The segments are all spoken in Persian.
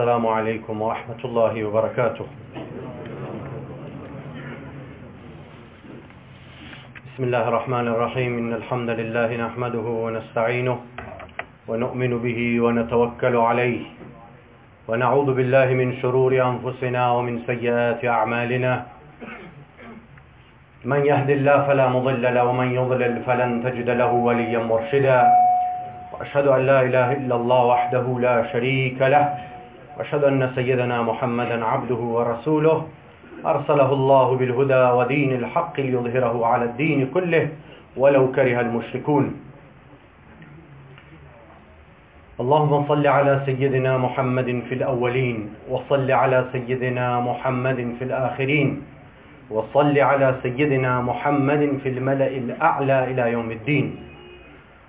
السلام عليكم ورحمة الله وبركاته. بسم الله الرحمن الرحيم. إن الحمد لله نحمده ونستعينه ونؤمن به ونتوكل عليه. ونعوذ بالله من شرور أنفسنا ومن سيئات أعمالنا. من يهد الله فلا مضل له ومن يضلل فلن تجد له وليا مرشدا. وأشهد أن لا إله إلا الله وحده لا شريك له. وأشهد أن سيدنا محمدا عبده ورسوله أرسله الله بالهدى ودين الحق ليظهره على الدين كله ولو كره المشركون. اللهم صل على سيدنا محمد في الأولين وصل على سيدنا محمد في الآخرين وصل على سيدنا محمد في الملأ الأعلى إلى يوم الدين.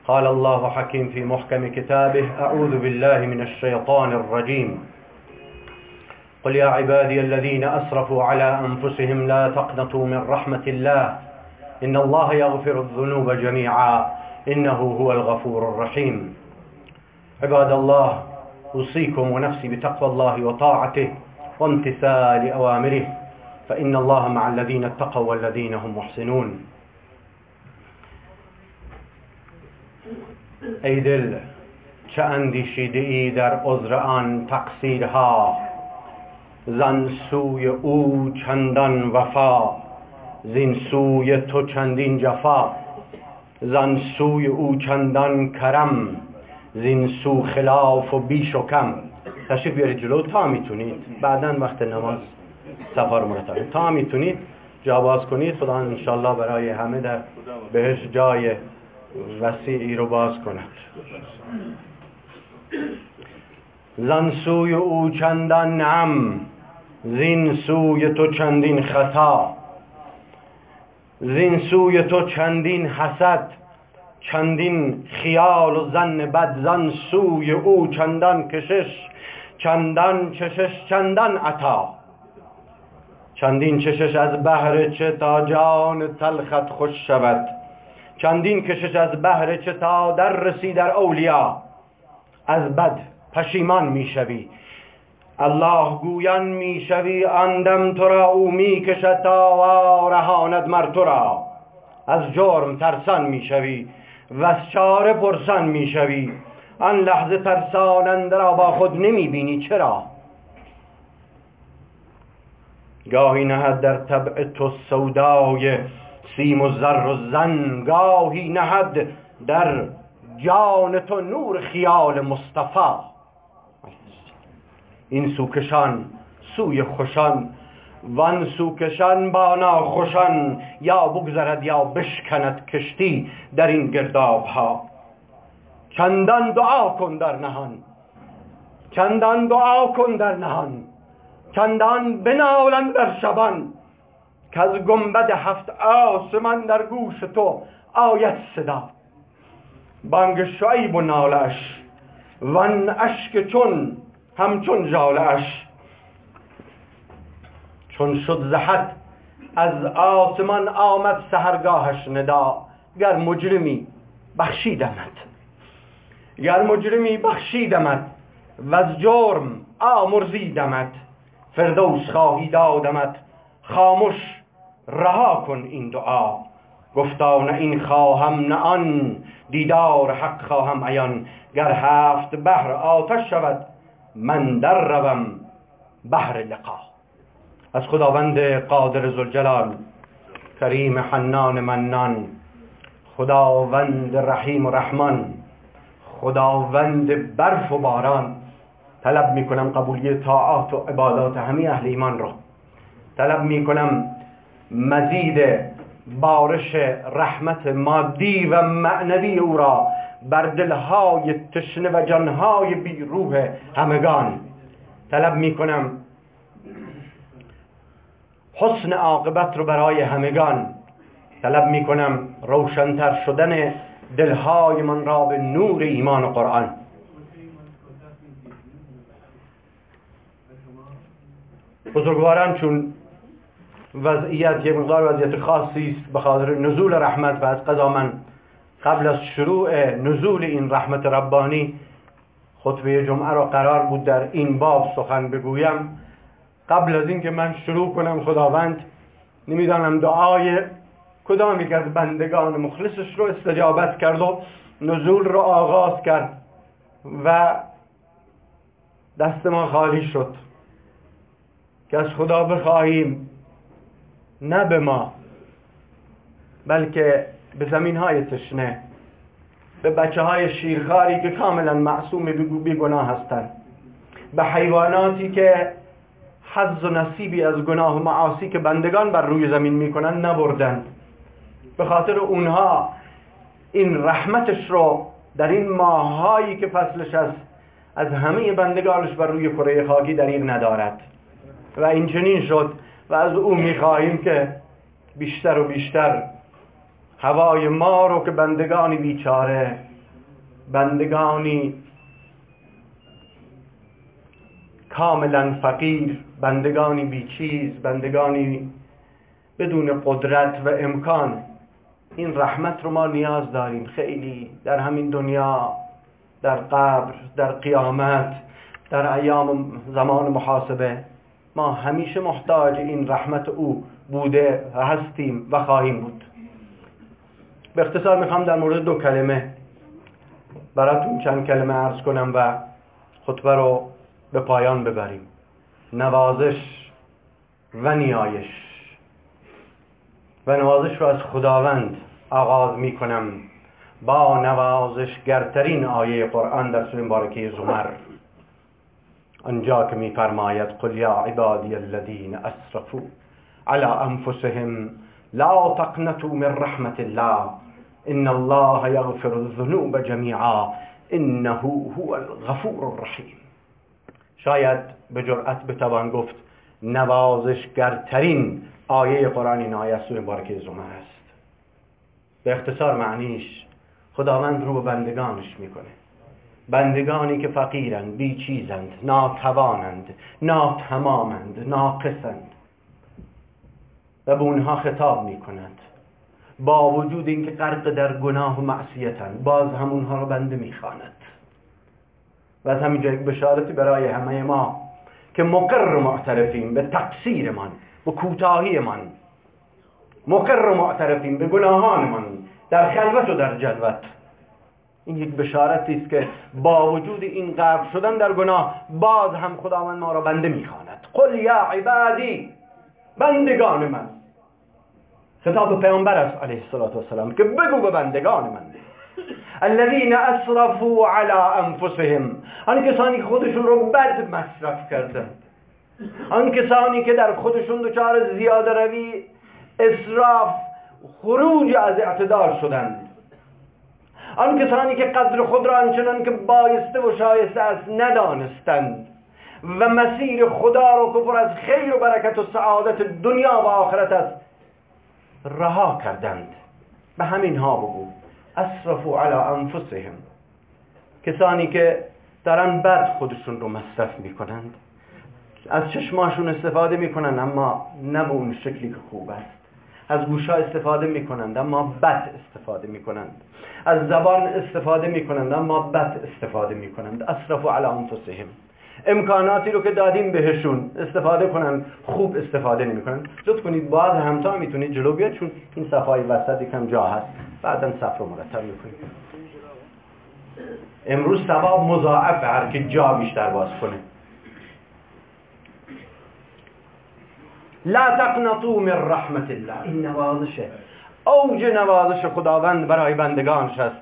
قال الله حكيم في محكم كتابه أعوذ بالله من الشيطان الرجيم. قل يا عبادي الذين أسرفوا على أنفسهم لا تقنطوا من رحمة الله. إن الله يغفر الذنوب جميعا. إنه هو الغفور الرحيم. عباد الله أوصيكم ونفسي بتقوى الله وطاعته وامتثال أوامره. فإن الله مع الذين اتقوا والذين هم محسنون. ای دل چه اندیشیده ای در عذر آن تقصیرها؟ زن سوی او چندان وفا زین سوی تو چندین جفا. زن سوی او چندان کرم زین سو خلاف و بیش و کم. تشریف بیارید جلو تا می‌تونید. بعدا وقت نماز سفر مرتب. تا می‌تونید جا باز کنید. خدا انشالله برای همه در بهش جای وسیعی رو باز کند. زن سوی او چندان نعم زین سوی تو چندین خطا. زین سوی تو چندین حسد چندین خیال و زن بد زن سوی او چندان کشش چندان چشش چندان عطا. چندین چشش از بهر چه تا جان تلخت خوش شود. چندین کشش از بهر چه تا در رسی در اولیا. از بد پشیمان می‌شوی الله گویان می‌شوی اندم تو را او می‌کشد تا رهاند مر تو را. از جرم ترسان می‌شوی و از چاره پرسان می‌شوی آن لحظه ترساننده را با خود نمی‌بینی چرا؟ گاهی نهد در طبع تو سودای سیم و زر و زن گاهی نهد در جان تو نور خیال مصطفی. این سوکشان سوی خوشان. وان سوکشان با ناخوشان یا بگذرد یا بشکند کشتی در این گرداب ها چندان دعا کن در نهان چندان دعا کن در نهان چندان بنالن در شبان. که از گنبد هفت آسمان در گوش تو آیت صدا. بانگ شعیب و نالش ون اشک چون همچون جالش چون شد زحد از آسمان آمد سهرگاهش ندا. گر مجرمی بخشیدمت گر مجرمی بخشیدمت و از جرم آمرزیدمت. فردوس خواهی دادمت خاموش رها کن این دعا. گفتا نه این خواهم نه آن. دیدار حق خواهم عیان. گر هفت بحر آتش شود من در روم بحر لقا. از خداوند قادر زلجلال کریم حنان منان خداوند رحیم و رحمان خداوند برف و باران طلب می‌کنم قبولی طاعات و عبادات همه اهل ایمان رو طلب می‌کنم مزید بارش رحمت مادی و معنوی او را بر دلهای تشنه و جانهای بیروح همگان طلب می‌کنم حسن عاقبت رو برای همگان طلب می‌کنم روشنتر شدن دلهای من را به نور ایمان و قرآن. بزرگواران چون وضعیت یه مقدار وضعیت خاصی است به خاطر نزول رحمت و از قضا من قبل از شروع نزول این رحمت ربانی خطبه جمعه را قرار بود در این باب سخن بگویم. قبل از اینکه من شروع کنم خداوند نمی‌دانم دعای کدام یک از بندگان مخلصش رو استجابت کرد و نزول رو آغاز کرد و دست ما خالی شد که از خدا بخواهیم نه به ما بلکه به زمین های تشنه به بچه های شیرخاری که کاملا معصوم گناه هستند به حیواناتی که حظ و نصیبی از گناه و معاصی که بندگان بر روی زمین می‌کنن نبردند. به خاطر اونها این رحمتش رو در این ماههایی که فصلش است از همه بندگانش بر روی کره خاکی دریغ ندارد. و این چنین شد و از او می‌خواهیم که بیشتر و بیشتر هوای ما رو که بندگانی بیچاره بندگانی کاملا فقیر بندگانی بیچیز بندگانی بدون قدرت و امکان. این رحمت رو ما نیاز داریم خیلی در همین دنیا در قبر در قیامت در ایام زمان محاسبه. ما همیشه محتاج این رحمت او بوده و هستیم و خواهیم بود. به اختصار می‌خوام در مورد دو کلمه براتون چند کلمه عرض کنم و خطبه رو به پایان ببریم. نوازش و نیایش. و نوازش رو از خداوند آغاز می کنم با نوازشگرترین آیه قرآن در سوره مبارکه زمر. آنجا که میفرماید قل یا عبادی الذین اسرفوا على انفسهم لا تقنطوا من رحمت الله. ان الله یغفر الذنوب جميعا. انه هو الغفور الرحیم شاید به جرأت بتوان گفت نوازشگرترین آیه قرآن این آیه سوره مبارکه زمر است. به اختصار معنیش خداوند رو به بندگانش می‌کنه. بندگانی که فقیرند بیچیزند ناتوانند ناتمامند ناقصند. و به اونها خطاب می‌کنند. با وجود اینکه غرق در گناه و معصیتند باز هم اونها رو بنده می‌خواند. و از همینجا یک بشارتی برای همه ما که مقر معترفیم به تقصیرمان به کوتاهیمان مقر معترفیم به گناهانمان در خلوت و در جلوت. این یک بشارتی است که با وجود این غرق شدن در گناه باز هم خداوند ما را بنده می‌خواند. قل یا عبادی بندگان من. خطاب پیامبر است علیه السلام که بگو به بندگان من. الذين اسرفوا على انفسهم. آن کسانی که خودشون رو بد مصرف کردند. آن کسانی که در خودشون دچار زیاده روی اسراف خروج از اعتدال شدند. آن کسانی که قدر خود را آنچنان که بایسته و شایسته است ندانستند. و مسیر خدا رو که از خیر و برکت و سعادت دنیا و آخرت است رها کردند. به همین ها بگو. اسرفوا علی انفسهم. کسانی که دارن بد خودشون رو مصرف می‌کنند. از چشماشون استفاده می‌کنند اما نه به اون شکلی که خوب است. از گوشا استفاده می‌کنند اما بد استفاده می‌کنند. از زبان استفاده می‌کنند اما بد استفاده می‌کنند. اصرف علی انفسهم. امکاناتی رو که دادیم بهشون استفاده کنند خوب استفاده نمی‌کنند لطف کنید باز همتا می‌تونید جلو بیاد چون این صفای وسط یکم جا هست. بعدا صف رو مرتب می‌کنید امروز ثواب مضاعف هر که جا بیشتر باز کنه. لا تقنطوا من رحمت الله. این نوازشه. اوج نوازش خداوند برای بندگانش است.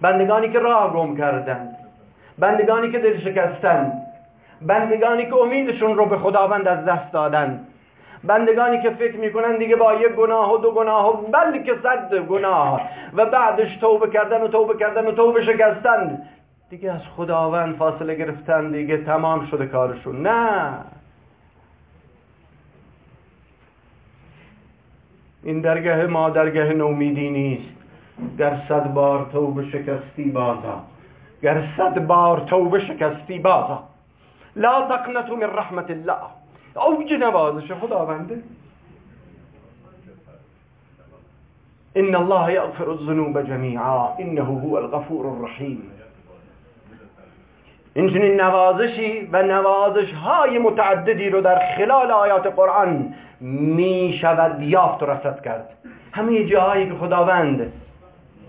بندگانی که راه گم کردند. بندگانی که دل شکستند بندگانی که امیدشون رو به خداوند از دست دادند بندگانی که فکر می‌کنن دیگه با یک گناه و دو گناه و بلکه صد گناه. و بعدش توبه کردن و توبه کردن و توبه شکستند دیگه از خداوند فاصله گرفتن دیگه تمام شده کارشون. نه. این درگاه ما درگاه نومیدی نیست. گر صد بار توبه شکستی بازا. گر صد بار توبه شکستی بازا. لا تقنطوا من رحمت الله. اوج نوازش خداونده إن الله یغفر الذنوب جمیعا إنه هو الغفور الرحیم این نوازشی و نوازش های رو در خلال آیات قرآن می شود یافت و رسد کرد. همه جاهایی که خداوند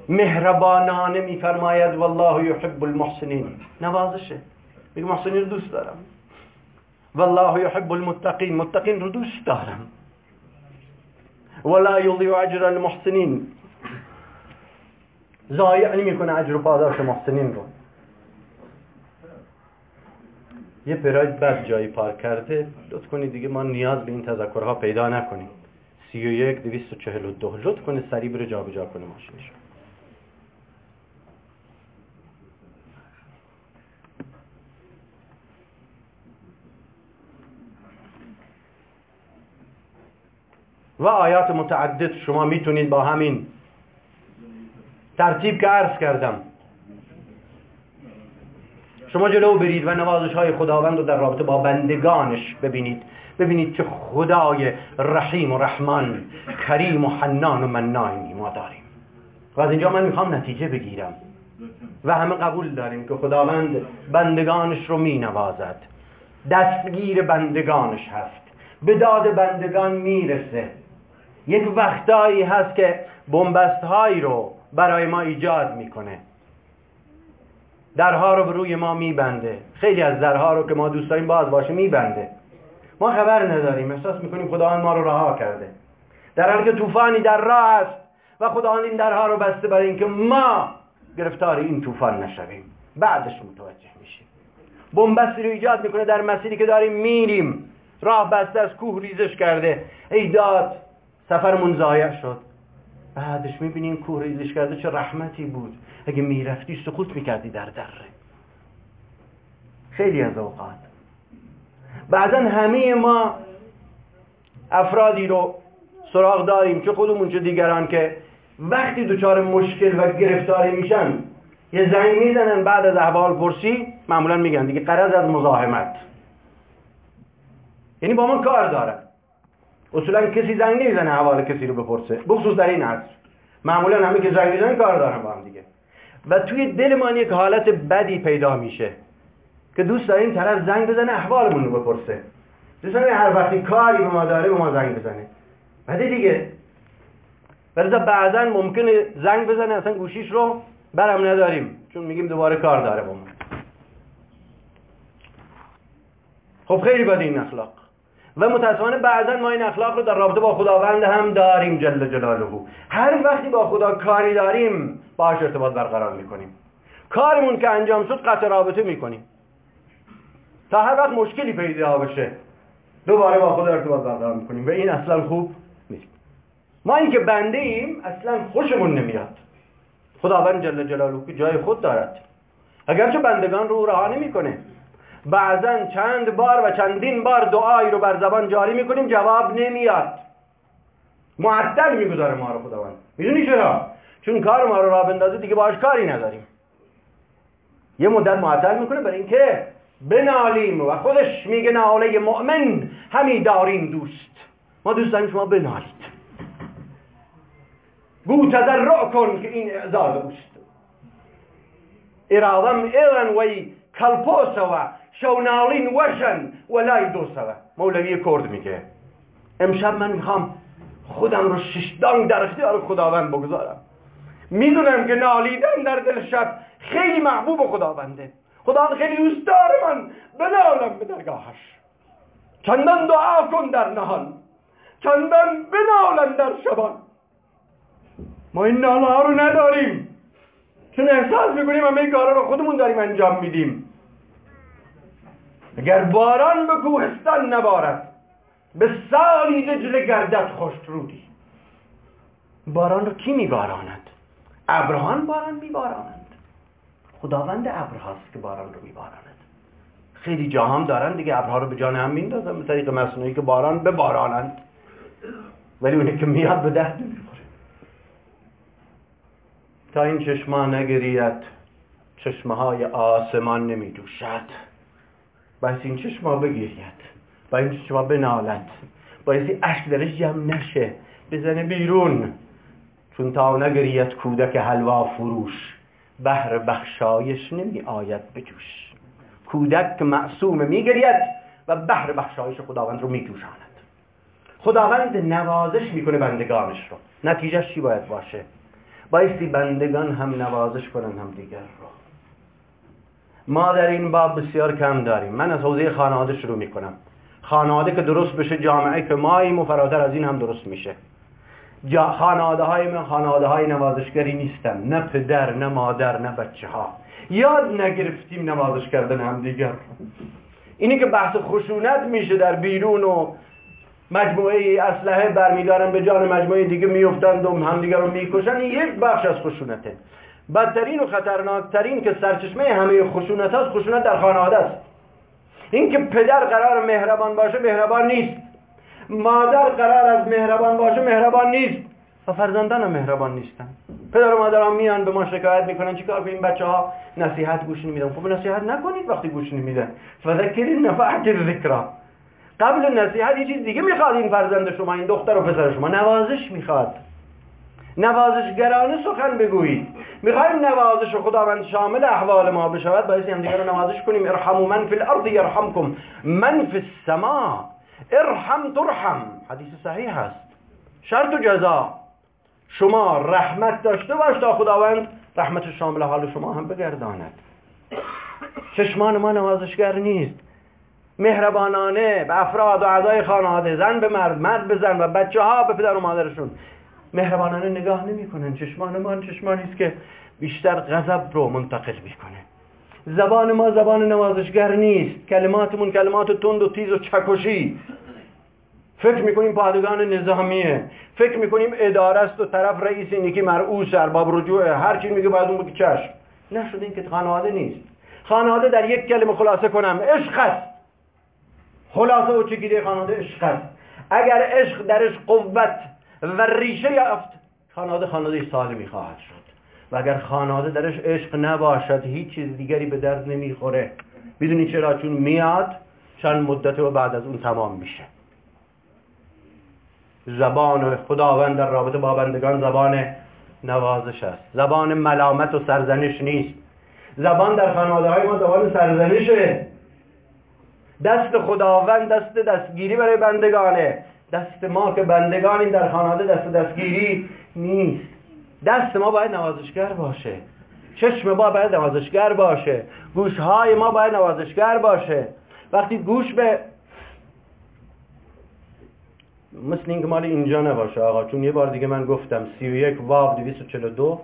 مهربانانه میفرماید والله یحب المحسنین. نوازشه. میگه محسنین رو دوست دارم والله یحب المتقین متقین رو دوست دارم ولا یضیع اجر المحسنین ضایع نمی‌کنه اجر و پاداش محسنین رو یه پراید بد جایی پارک کرده لطف کنید دیگه ما نیاز به این تذکرها پیدا نکنیم و یک دویست و چهل و دو لطف کنید سریع بره جا بجا کنه ماشینش و آیات متعدد شما می‌تونید با همین ترتیب که عرض کردم. شما جلو برید و نوازش های خداوند رو در رابطه با بندگانش ببینید. ببینید که خدای رحیم و رحمان کریم و حنان و منانی ما داریم. و از اینجا من می‌خوام نتیجه بگیرم. و همه قبول داریم که خداوند بندگانش رو می نوازد دستگیر بندگانش هست. به داد بندگان می‌رسه. یک وقتایی هست که بنبست هایی رو برای ما ایجاد می‌کنه. درها رو به روی ما میبنده. خیلی از درها رو که ما دوست داریم باز باشه میبنده. ما خبر نداریم. احساس می‌کنیم خداوند ما رو رها کرده. در حالی که طوفانی در راه است و خداوند این درها رو بسته برای اینکه ما گرفتار این طوفان نشویم. بعدش متوجه میشیم. بنبستی رو ایجاد می‌کنه در مسیری که داریم میریم. راه بسته از کوه ریزش کرده. ای داد سفرمون ضایع شد. بعدش می‌بینیم کوه ریزش کرده چه رحمتی بود. اگه می‌رفتی سقوط می‌کردی در دره. خیلی از اوقات. بعضا همه ما افرادی رو سراغ داریم چه خودمون چه دیگران که وقتی دچار مشکل و گرفتاری میشن یه زنگ می‌زنن بعد از احوال پرسی معمولا میگن دیگه قرض از مزاحمت. یعنی با من کار دارن اصولا کسی زنگ نمی‌زنه احوال کسی رو بپرسه. بخصوص در این عصر معمولا همه که زنگ می‌زنن کار دارن با هم دیگه. و توی دلمان یک حالت بدی پیدا میشه که دوست داریم طرف زنگ بزنه احوالمون رو بپرسه. دوست هر وقتی کاری به ما داره به ما زنگ بزنه. بعد دیگه. ولی بعضا ممکنه زنگ بزنه اصلا گوشیش رو برم نداریم. چون میگیم دوباره کار داره با ما. خب خیلی بده این اخلاق. و متاسفانه بعضا ما این اخلاق رو در رابطه با خداوند هم داریم جل جلاله. هر وقتی با خدا کاری داریم باش ارتباط برقرار می‌کنیم. کارمون که انجام شد قطع رابطه می‌کنیم. تا هر وقت مشکلی پیدا بشه دوباره با خدا ارتباط برقرار می‌کنیم. و این اصلا خوب نیست. ما این که بنده ایم اصلا خوشمون نمیاد. خداوند جل جلاله که جای خود دارد. اگرچه بندگان رو رها نمی‌کنه. بعضا چند بار و چندین بار دعایی رو بر زبان جاری می‌کنیم جواب نمیاد. معطل می‌گذاره ما رو خداوند. می‌دونی چرا؟ چون کار ما رو را بندازه دیگه باش کاری نداریم. یه مدت معطل می‌کنه برای اینکه بنالیم و خودش میگه ناله مؤمن همی داریم دوست. ما دوست داریم شما بنالید. گو تذرع کن که این اعزاز اوست. ارادم ایران وی کلپوسوا شونالین وشن ولای دوسوا مولوی کرد میگه. امشب من می‌خوام خودم رو ششدانگ در اختیار خداوند بگذارم. می‌دونم که نالیدن در دل شب خیلی محبوب خداونده. خدا خیلی دوست داره من. بنالم به درگاهش. چندان دعا کن در نهان. چندان بنالم در شبان. ما این ناله ها رو نداریم. چون احساس می‌کنیم همه این کارا رو خودمون داریم انجام میدیم. اگر باران به کوهستان نبارد به سالی دجل گردت خوش رودی. باران رو کی میباراند؟ ابرهان باران میبارانند خداوند ابرهاست که باران رو میباراند. خیلی جا هم دارن دیگه ابرها رو به جان هم میندازن به طریق مصنوعی که باران ببارانند. ولی اونه که میاد به ده نمی‌خوره. تا این چشما نگرید چشمه های آسمان نمیدوشد. باید این چشما بگیرید؟ با این چشما بنالد باید اشک درش جمع نشه. بزنه بیرون. چون تا نگرید کودک حلوا فروش بهر بخشایش نمی آید بجوش. کودک معصوم میگرید و بهر بخشایش خداوند رو میجوشاند خداوند نوازش می‌کنه بندگانش رو. نتیجهش چی باید باشه؟ بایستی بندگان هم نوازش کنن هم دیگر رو. ما در این باب بسیار کم داریم. من از حوزه خانواده شروع می‌کنم. خانواده که درست بشه جامعه که ماییم و فراتر از این هم درست میشه. خانواده های من خانواده های نوازشگری نیستن. نه پدر نه مادر نه بچه ها یاد نگرفتیم نوازش کردن هم دیگر. اینی که بحث خشونت میشه در بیرون و مجموعه اسلحه برمیدارن به جان مجموعه دیگه میفتند و همدیگه رو می‌کشن یک بخش از خشونته. بدترین و خطرناکترین که سرچشمه همه خشونت هست خشونت در خانواده است. اینکه پدر قرار مهربان باشه مهربان نیست. مادر قرار از مهربان باشه مهربان نیست. و فرزندان هم مهربان نیستن. پدر و مادر میان به ما شکایت می‌کنن چیکار کنیم؟ بچه ها نصیحت گوش نمیدن. خب نصیحت نکنید وقتی گوش نمیدن فذکرین نفعت الذکرا قبل نصیحت یه چیز دیگه می‌خواد این فرزند شما این دختر و پسر شما. نوازش می‌خواد. نوازشگرانه سخن بگویید. می‌خوایم نوازش خداوند شامل احوال ما بشود. باید هم دیگر رو نوازش کنیم. ارحموا من فی الارض یرحمکم. من فی السما. ارحم ترحم. حدیث صحیح هست. شرط و جزا. شما رحمت داشته باش تا خداوند رحمت شامل حال شما هم بگرداند. چشمان ما نوازشگر نیست. مهربانانه به افراد و اعضای خانواده زن به مرد مرد به زن و بچه ها به پدر و مادرشون. مهربانانه نگاه نمی‌کنن. چشمان ما چشمانی است که بیشتر غضب رو منتقل می‌کنه. زبان ما زبان نوازشگر نیست. کلماتمون کلمات تند و تیز و چکشی. فکر می‌کنیم پادگان نظامیه. فکر می‌کنیم اداره است و طرف رئیس اینی که مرعوس ارباب رجوعه هر چی میگه باید اون چشم. نشد این که خانواده نیست. خانواده در یک کلمه خلاصه کنم. عشق است. خلاصه و چگیری خانواده عشق است. اگر عشق درش قوت و ریشه یافت. خانواده خانواده سالمی خواهد شد. و اگر خانواده درش عشق نباشد هیچ چیز دیگری به درد نمی‌خوره. بدونی چرا؟ چون میاد چند مدت و بعد از اون تمام میشه. زبان خداوند در رابطه با بندگان زبان نوازش است. زبان ملامت و سرزنش نیست. زبان در خانواده های ما زبان سرزنشه. دست خداوند دست دستگیری برای بندگانه. دست ما که بندگانیم در خانواده دست دستگیری نیست. دست ما باید نوازشگر باشه. چشم ما باید نوازشگر باشه. گوشهای ما باید نوازشگر باشه. وقتی گوش به مثل اینکه مال اینجا نباشه آقا چون یه بار دیگه من گفتم 31 واو 242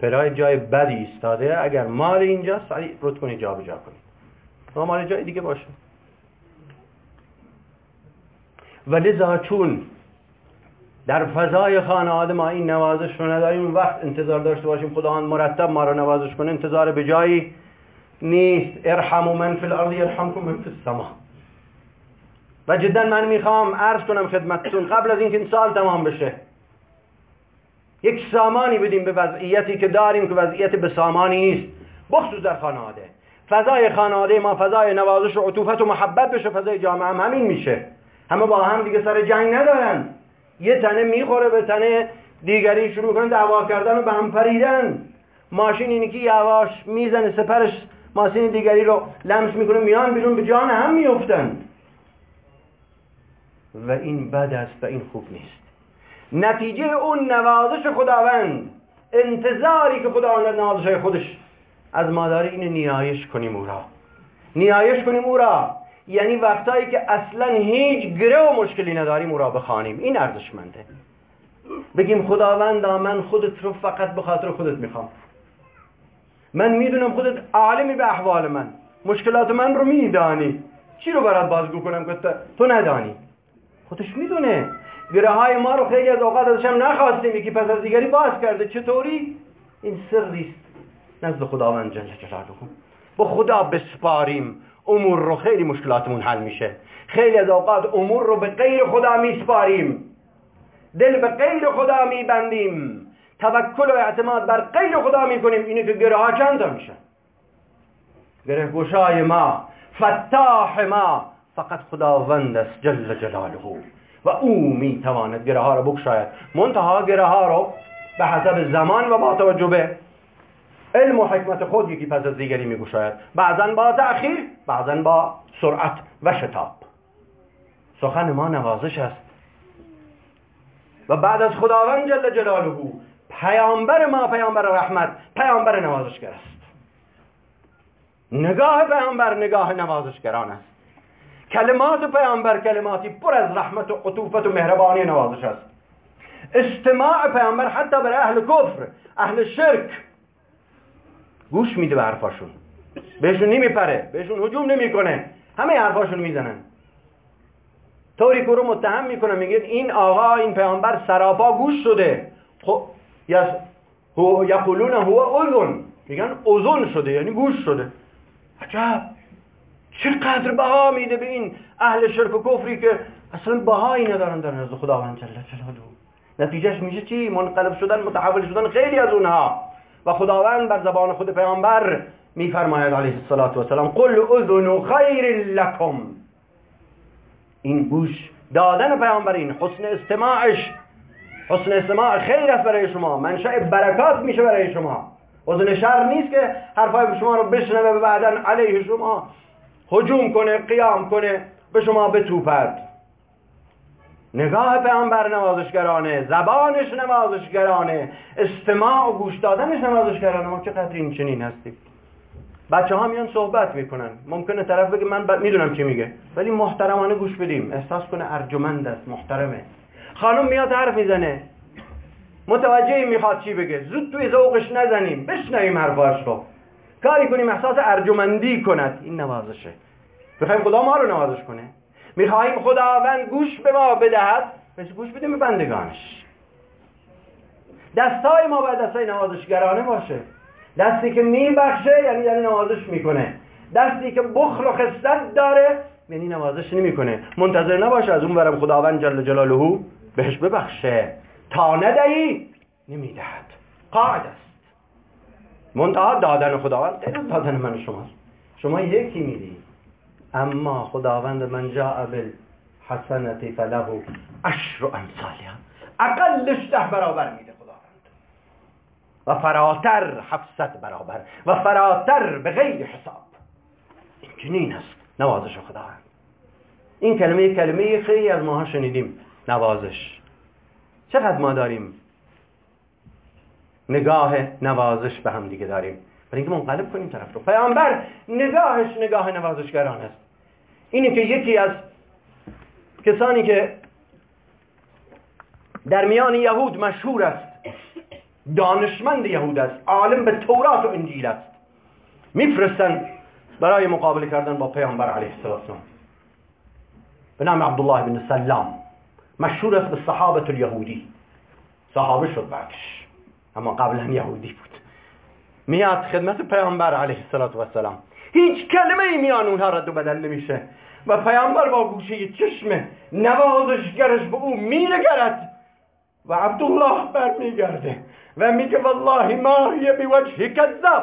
پرای جای بدی ایستاده. اگر مال اینجاست رد کنی جا بجا کنی مال جای دیگه باشه. و لذا چون در فضای خانواده ما این نوازش رو نداریم اون وقت انتظار داشته باشیم خداوند مرتب ما رو نوازش کنه انتظار به جایی نیست. ارحموا من فی الارض یرحمکم من فی السما. و جدا من می‌خوام عرض کنم خدمتتون قبل از اینکه این سال تمام بشه یک سامانی بدیم به وضعیتی که داریم که وضعیت به سامانی نیست بخصوص در خانواده. فضای خانواده ما فضای نوازش و عطوفت و محبت بشه فضای جامعه هم همین میشه. همه با هم دیگه سر جنگ ندارن. یه تنه می‌خوره به تنه دیگری شروع کنن دعوا کردن و به هم پریدن. ماشین اینی که یواش می‌زنه سپرش ماشین دیگری رو لمس می‌کنه میان بیرون به جان هم میفتن و این بد است و این خوب نیست. نتیجه اون نوازش خداوند. انتظاری که خداوند نوازش خودش. از ما داره اینه نیایش کنیم او را. نیایش کنیم او را. یعنی وقتایی که اصلا هیچ گره و مشکلی نداریم او را بخوانیم. این ارزشمنده. بگیم خداوند من خودت رو فقط به خاطر خودت می‌خوام. من می‌دونم خودت عالمی به احوال من. مشکلات من رو میدانی. چی رو برات بازگو کنم که تو ندانی؟ خودش می‌دونه. گره های ما رو خیلی از اوقات ازش هم نخواستیم. یکی پس از دیگری باز کرده. چطوری؟ این سریست. نزد خداوند جل جلاله با خدا بسپاریم. امور رو خیلی مشکلاتمون حل میشه. خیلی از اوقات امور رو به غیر خدا میسپاریم. دل به غیر خدا میبندیم. توکل و اعتماد بر غیر خدا می‌کنیم. اینه که گره ها چند تا میشن گره گشای ما فتاح ما فقط خداوند است جل جلاله. و او می‌تواند گره ها رو بکشاید. منتها گره ها رو به حسب زمان و با توجه به علم و حکمت خود یکی پس از دیگری میگوشاید. بعضا با تأخیر بعضا با سرعت و شتاب. سخن ما نوازش است. و بعد از خداوند جل جلاله پیامبر ما پیامبر رحمت پیامبر نوازشگر است. نگاه پیامبر نگاه نوازشگران است. کلمات پیامبر کلماتی پر از رحمت و عطوفت و مهربانی نوازش است. استماع پیامبر حتی برای اهل کفر اهل شرک گوش میده به حرفاشون. بهشون نمیپره. بهشون هجوم نمی‌کنه. همه حرفاشون می‌زنن. طوری که رو متهم می‌کنه میگه این آقا این پیامبر سراپا گوش شده. خب یقولون هو اذن. میگن اذن شده یعنی گوش شده. عجب. چقدر بها میده به این اهل شرک و کفری که اصلا بهایی ندارن در نزد خداوند جل جلاله. نتیجهش میشه چی؟ منقلب شدن متحول شدن خیلی از اونها. و خداوند بر زبان خود پیامبر میفرماید علیه الصلاة و سلام قل اذن خیر لکم. این گوش دادن پیامبر این حسن استماعش حسن استماع خیر است برای شما منشأ برکات میشه برای شما. اذن شر نیست که حرفای شما رو بشنوه و بعدا علیه شما هجوم کنه قیام کنه به شما بتوپد. نگاه پیامبر نوازشگرانه زبانش نوازشگرانه استماع و گوش دادنش نوازشگرانه. ما چقدر این چنین هستیم؟ بچه ها میان صحبت می‌کنن. ممکنه طرف بگه من می‌دونم چی میگه. ولی محترمانه گوش بدیم. احساس کنه ارجمند است محترمه. خانم میاد حرف می‌زنه. متوجه می‌خواد چی بگه. زود توی ذوقش نزنیم. بشنویم حرفاش رو. کاری کنیم احساس ارجمندی کند. این نوازشه. می‌خوایم خدا ما رو نوازش کنه. می‌خواهیم خداوند گوش به ما بدهد. پس گوش بدیم به بندگانش. دستای ما باید دستای نوازشگرانه باشه. دستی که میبخشه یعنی یعنی نوازش می‌کنه. دستی که بخل و خستت داره یعنی نوازش نمی‌کنه. منتظر نباشه از اون برم خداوند جل جلاله بهش ببخشه. تا ندهی نمی‌دهد. قاعد است. منتها دادن خداوند غیر دادن من شماست. شما یکی میدی. اما خداوند من جاء بالحسنت فله عشر امثالها اقلش ده برابر میده خداوند. و فراتر هفتصد برابر. و فراتر به غیر حساب. این چنین است نوازش خداوند. این کلمه کلمه خیلی از ماها شنیدیم نوازش. چقدر ما داریم؟ نگاه نوازش به هم دیگه داریم. برای اینکه منقلب کنیم طرف رو. پیامبر نگاهش نگاه نوازشگران است. اینه که یکی از کسانی که در میان یهود مشهور است دانشمند یهود است عالم به تورات و انجیل است میفرستن برای مقابله کردن با پیامبر علیه السلام. به نام عبدالله بن سلام مشهور است به صحابت الیهودی. صحابه شد بعدش اما قبلا یهودی بود. میاد خدمت پیامبر علیه السلام. هیچ کلمه ای میان اونها رد و بدل نمیشه. و پیامبر با گوشه چشم نوازشگرش به او مینگرد و عبدالله برمیگرده و میگه والله ما هی بوجه کذاب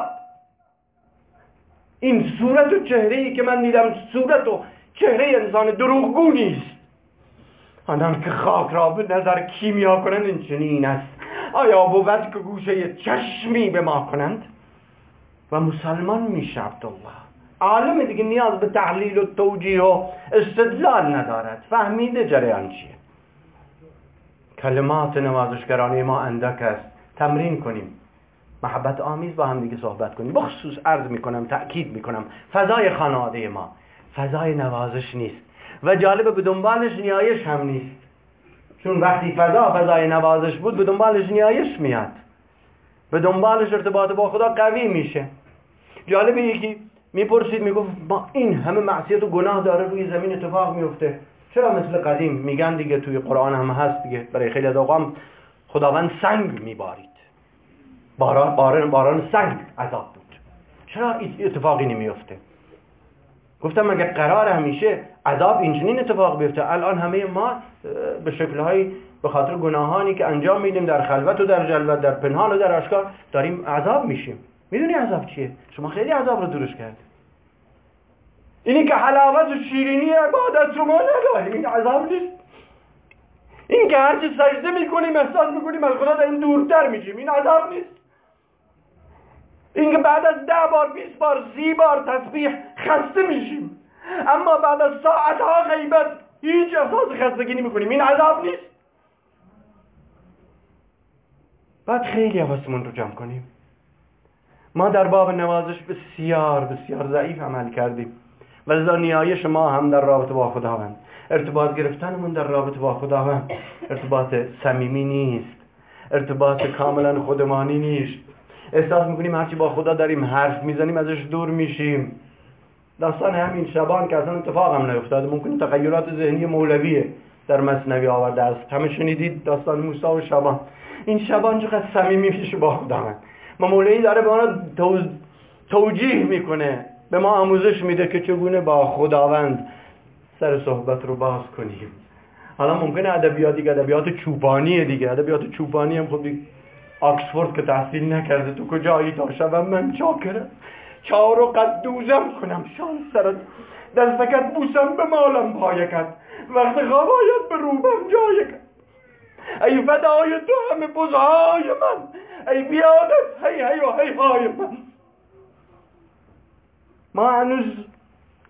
این صورت و چهره ای که من دیدم صورت و چهره انسان دروغگونی است آنان که خاک را به نظر کیمیا کنند این چنین است. آیا بود که گوشه چشمی به ما کنند؟ و مسلمان میشه عبدالله. عالم دیگه نیاز به تحلیل و توجیه و استدلال ندارد. فهمیده جریان چیه؟ کلمات نوازشگرانی ما اندک است. تمرین کنیم. محبت آمیز با هم دیگه صحبت کنیم. بخصوص عرض می‌کنم تأکید می‌کنم. فضای خانواده ما. فضای نوازش نیست. و جالب به دنبالش نیایش هم نیست. چون وقتی فضا فضای نوازش بود به دنبالش نیایش میاد. به دنبالش ارتباط با خدا قوی میشه. جالب یکی می‌پرسید می‌گفت ما این همه معصیت و گناه داره روی زمین اتفاق میفته. چرا مثل قدیم؟ میگن دیگه توی قرآن هم هست دیگه. برای خیلی از خداوند سنگ میبارید. باران, باران, باران سنگ عذاب بود. چرا اتفاقی نمیفته؟ گفتم مگه قرار همیشه عذاب اینچنین اتفاق بیفته الان همه ما به شکلهای به خاطر گناهانی که انجام میدیم در خلوت و در جلوت در پنهان و در آشکار داریم عذاب میشیم. می‌دونی عذاب چیه؟ شما خیلی عذاب رو درست کرد اینی که حلاوت و شیرینی عبادت رو ما نداریم. این عذاب نیست. این که هرچی سجده می‌کنیم احساس می‌کنیم از خدا داریم دورتر میشیم این عذاب نیست. این که بعد از ده بار بیست بار سی بار تسبیح خسته میشیم. اما بعد از ساعتها غیبت هیچ احساس خستگی نمی‌کنیم. این عذاب نیست. بعد خیلی حواسمون رو جمع کنیم. ما در باب نوازش بسیار بسیار ضعیف عمل کردیم. و لذا نیایش ما هم در رابطه با خداوند. ارتباط گرفتنمون در رابطه با خداوند. ارتباط صمیمی نیست. ارتباط کاملا خودمانی نیست. احساس می‌کنیم هرچی با خدا داریم حرف می‌زنیم ازش دور میشیم. داستان همین شبان که اصلا اتفاق هم نیفتاده. ممکن تغییرات ذهنی مولویه در مصنوی آورده است. همه شنیدید داستان موسی و شبان. این شبان چقدر صمیمی میشه با خداوند ما مولوی داره به ما توجیه می‌کنه. به ما آموزش میده که چگونه با خداوند سر صحبت رو باز کنیم. حالا ممکنه ادبیاتی که ادبیات چوبانیه دیگه. ادبیات چوبانی هم خود آکسفورد که تحصیل نکرده. تو کجایی تا شبم من چاکرم. چار و قدوزم کنم. شان سرت دستکت بوسم به مالم پایکت وقت خوابایت به روبم جایکت ای فدای تو همه بزهای من. ای بیادت هی هی و هی های من. ما هنوز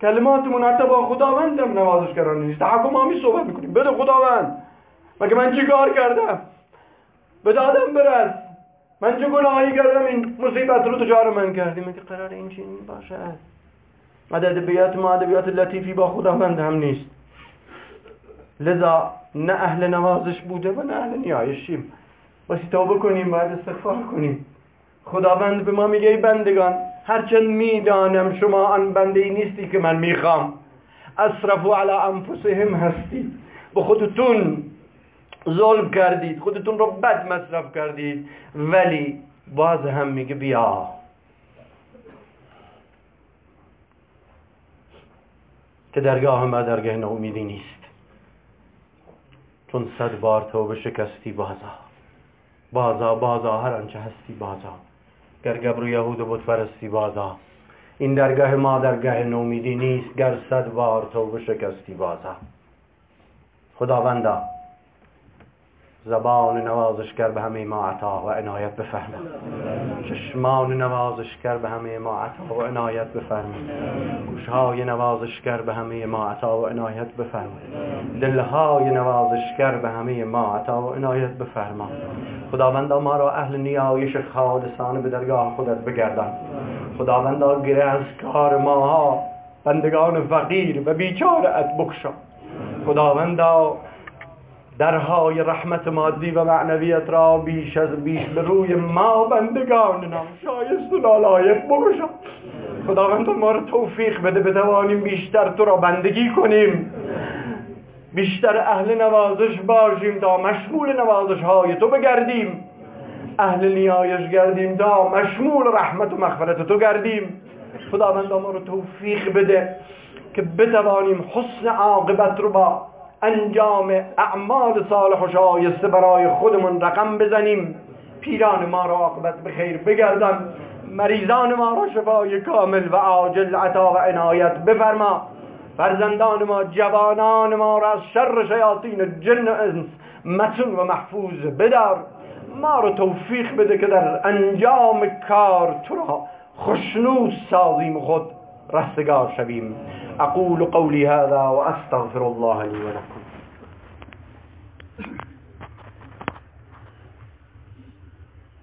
کلماتمون حتی با خداوندم نوازشگرانه نیست. تحکم همی صحبت می‌کنیم. بده خداوند. مگه من چی کار کردم؟ به دادم برس. من چه گناهی کردم؟ این مصیبت رو تجار من کردی. مگه قرار این چنین باشد؟ ادبیات ما ادبیات لطیفی با خداوند هم نیست. لذا نه اهل نوازش بوده و نه اهل نیایشیم. باسی توبه کنیم بعد استغفار کنیم. خداوند به ما میگه ای بندگان هرچند می‌دانم شما آن بنده ای نیستی که من می‌خوام. اصرفوا علی انفسهم هستی. به خودتون ظلم کردید خودتون رو بد مصرف کردید ولی باز هم میگه بیا. که درگاه ما درگاه ناامیدی نیست. چون صد بار توبه شکستی بازا بازا بازا هر آنچه هستی بازا گر گبر یهود و بتپرستی بازا این درگاه ما درگاه نومیدی نیست گر صد بار توبه شکستی بازا خداوندا زبان نوازشگر به همه ما عطا و عنایت بفرما چشمان نوازشگر به همه ما عطا و عنایت بفرما گوشهای نوازشگر به همه ما عطا و عنایت بفرما دلهای نوازشگر به همه ما عطا و عنایت بفرما خداوند ما را اهل نیایش خالصانه به درگاه خودت بگردان. خداوندا گره از کار ماها بندگان فقیر و بیچاره ات بکشا خداوندا درهای رحمت مادی و معنویت را بیش از بیش به روی ما بندگان نام شایست و لالایق بگشا. خداوند ما را توفیق بده بتوانیم بیشتر تو را بندگی کنیم. بیشتر اهل نوازش باشیم تا مشمول نوازش های تو بگردیم. اهل نیایش گردیم تا مشمول رحمت و مغفرت تو گردیم. خداوند ما رو توفیق بده که بتوانیم حسن عاقبت رو با انجام اعمال صالح و شایسته برای خودمون رقم بزنیم. پیران ما را عاقبت به خیر بگردن مریضان ما را شفای کامل و عاجل عطا و عنایت بفرما. فرزندان ما جوانان ما را از شر شیاطین جن و انس متون و محفوظ بدار. ما را توفیق بده که در انجام کار تو را خشنود سازیم خود. راح سيجار شبيب. أقول قولي هذا وأستغفر الله لي ولكم.